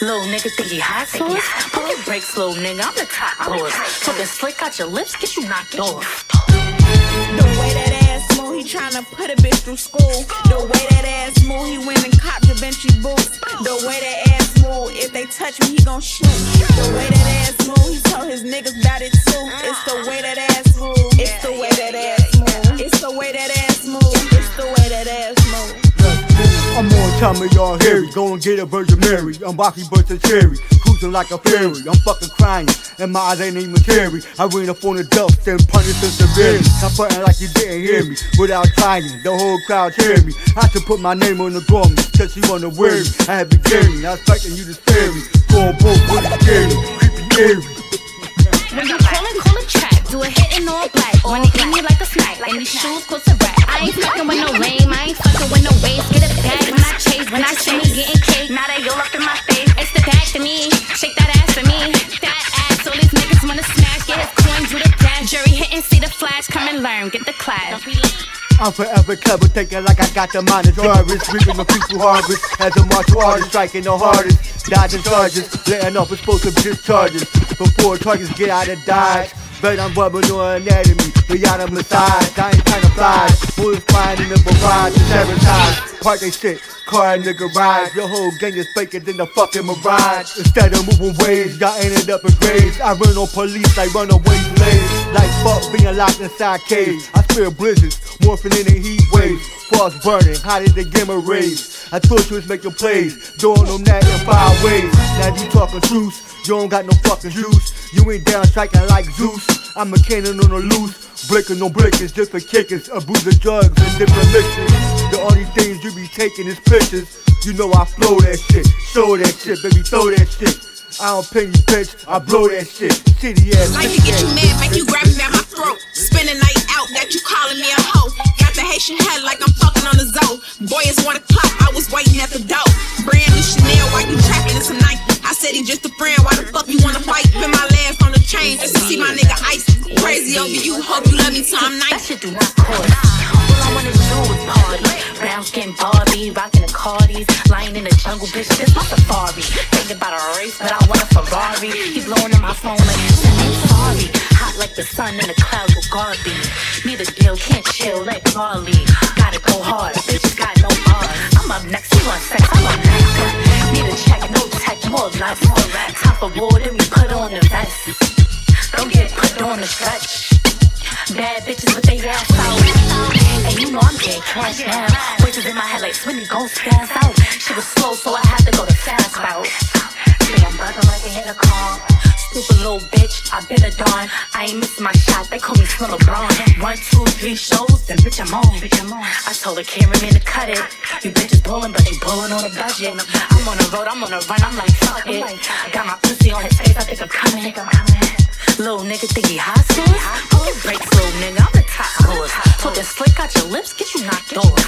Little nigga think he hot sauce. Put your brakes, little nigga. I'm the top boss. Talking slick out your lips, get you knocked off. The way that ass move, he tryna put a bitch through school. The way that ass move, he went and copped a Benchy boots. The way that ass move, if they touch me, he gon' shoot. The way that ass move, he told his niggas about it too. It's the way that ass move. It's the way that ass move. It's the way that ass move. It's the way that ass move. I'm on time of y'all Harry. Go and get a Virgin Mary. I'm Rocky Burton Cherry. Cruising like a fairy. I'm fucking crying. And my eyes ain't even carry. I ran up on the dust and punished them severely. I'm putting like you didn't hear me. Without trying, the whole crowd cheer me. I to put my name on the garment. Cause she wanna wear me. I had beginning. I was expecting you to spare me. Going broke, really scary. Creepy, eerie. When you callin', call it trap. Do a hit in all black. Wanna eat me like a snack. And these shoes close to rap. I ain't fucking with no lame. Getting cake. Now they all up in my face. It's the back to me. Shake that ass for me. That ass. All these niggas wanna smash. Get his coins, do the dash. Jury hitting, see the flash. Come and learn. Get the class. I'm forever clever, thinking like I got the mind of Jarvis. Reaping the peaceful harvest as a martial artist, striking the hardest. Dodging charges, letting off explosive discharges. Before targets get out of dodge. But I'm rubbing on anatomy, beyond a massage. I ain't trying to fly. Bullets flying in the barrage, to sabotage. Park they shit, car the garage. Your whole gang is faker than the fucking mirage. Instead of moving ways, y'all ended up in graves. I run on police like runaway slaves. Like fuck being locked inside cage. I spill blizzards, morphing in a heat waves. Frost burning, hotter than gamma rays. I thought you was making plays, doing them that in five ways. Now you talking truce, you don't got no fucking juice. You ain't down striking like Zeus. I'm a cannon on the loose, breaking on breakers, different kickers, abusing drugs and different mixes. The only things you be taking is pictures. You know I flow that shit, show that shit, baby, throw that shit. I don't pay you bitch, I blow that shit. Shitty ass. Like to get you mad, make you grab me by my throat. Spend a night out, got you calling me a hoe. Got the Haitian head like I'm fucking on the zone. Boy, it's one o'clock, I was waiting at the door. Crazy over you, hope you love me till I'm That shit do not cost. All I wanna do is party. Brown skin Barbie, rockin' the Cardis, lying in the jungle, bitch. This my safari. Thinking about a race, but I want a Ferrari. He blowing in my phone like, I'm sorry. Hot like the sun in the clouds with Garvey. Need a deal, can't chill like Barley. Gotta go hard, bitches got no bars. I'm up next, he want sex, I'm up next. Need a check, no tech, more life, more rap. Top of war, then we put on the vest. Don't get put on the stretch. Bad bitches with their ass out. And you know I'm getting cash now. Voices in my head like Swindy gon' spaz out. She was slow, so I had to go the fast route. Say I'm buzzing like I hit a call. Stupid little bitch, I been a dawn. I ain't missing my shot, they call me Slim LeBron. One, two, three shows, then bitch I'm on. Bitch, I'm on. I told the cameraman to cut it. You bitches pulling, but they pulling on a budget. I'm on the road, I'm on the run, I'm like fuck it. I Got my pussy on his face, I think I'm coming. Little nigga think he hot sauce? Put your brakes, little nigga. I'm the top horse. Talking slick out your lips, get you knocked off.